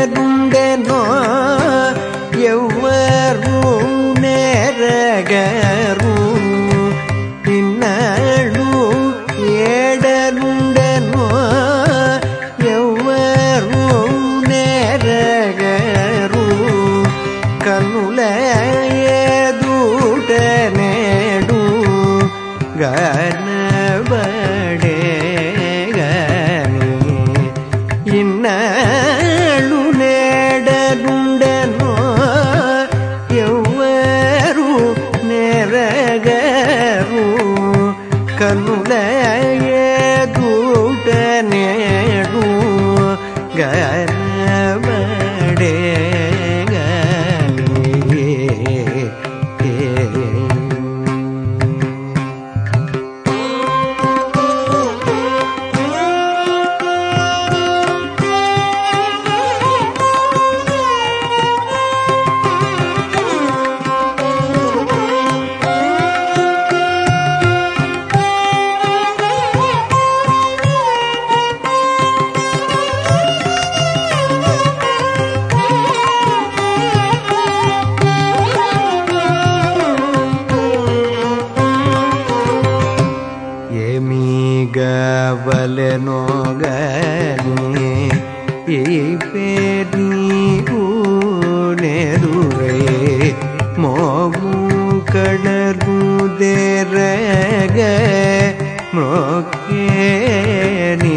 Yeah. ಸಿಗಬಲೆನೋಗನೆ ಈ ಪೇರಿ ಊನೆದುರೆ ಮೋಗು ಕಡರುದೆರಗ ಮೊಕ್ಕೆ ನೀ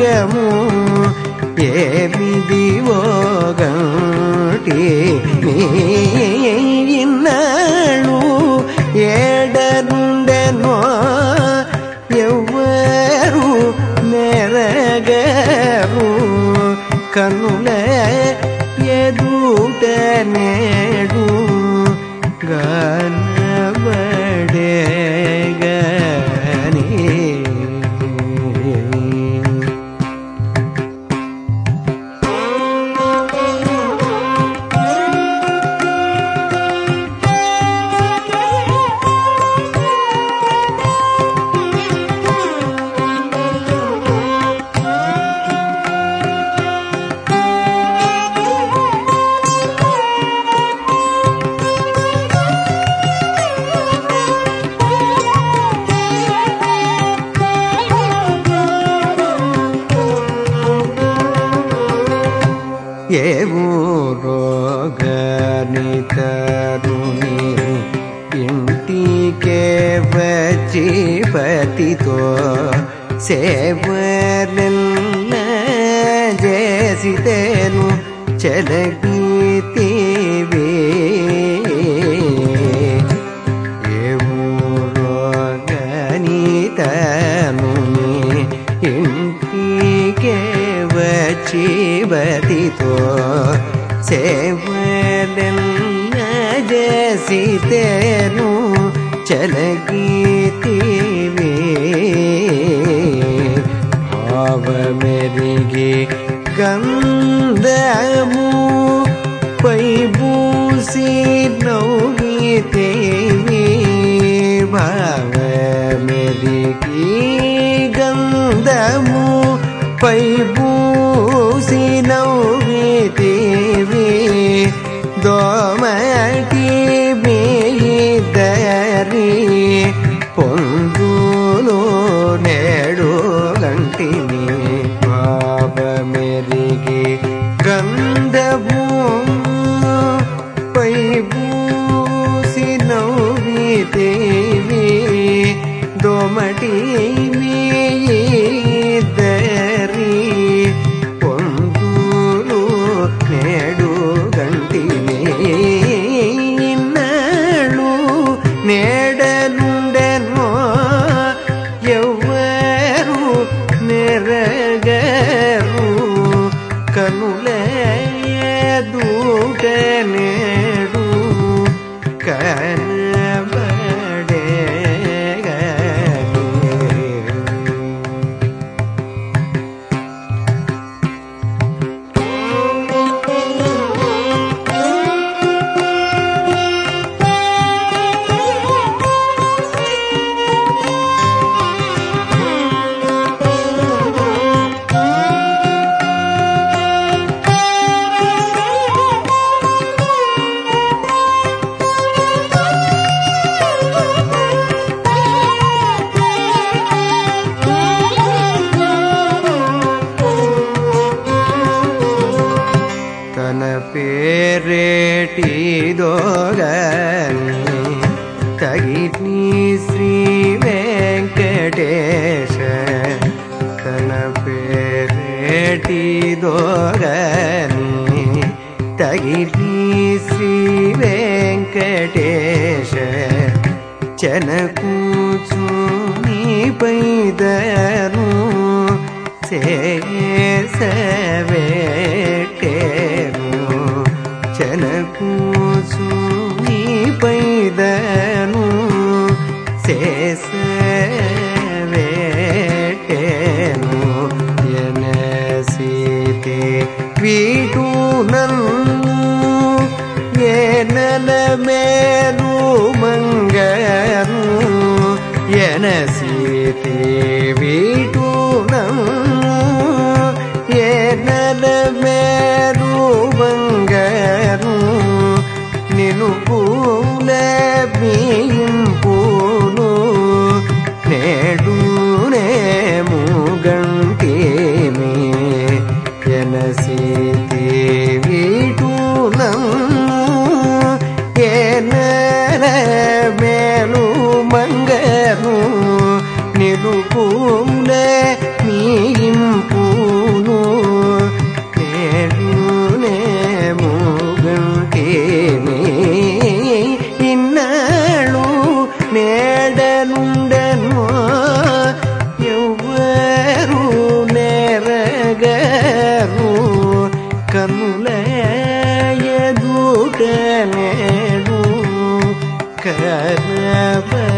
చూటరికము ఏమిది ఓగంటి ఇన్నాళ్ళు ఏడనుండెనో ఎవ్వరు నెరగరు కన్నుల ఎదుట నేడు గనబడే ఇంటికే వచ్చి పతితో సేవలెల్ల చేసితేను చెలగీతివే. ఏ ఇంటికే వచ్చి బతితో సేవలెల్ల చేసితేను చలగీతివే. భావమెరిగి గంధము పై బూసి నవ్వితేవి భావమెరిగి గంధము పై బూసి నవ్వితేవి దోమటి మీ मेरी गी ಗತಿದೋಗನಿ ತಗಿಲಿ ಶ್ರೀ ವೆಂಕಟೇಶ ಚನಕೂಚು ನೀ ಪೈದನು ಸೇಸವೇಟೇನು ಚನಕೂಚು ನೀ ಪೈದನು ಸೇ pinto karnam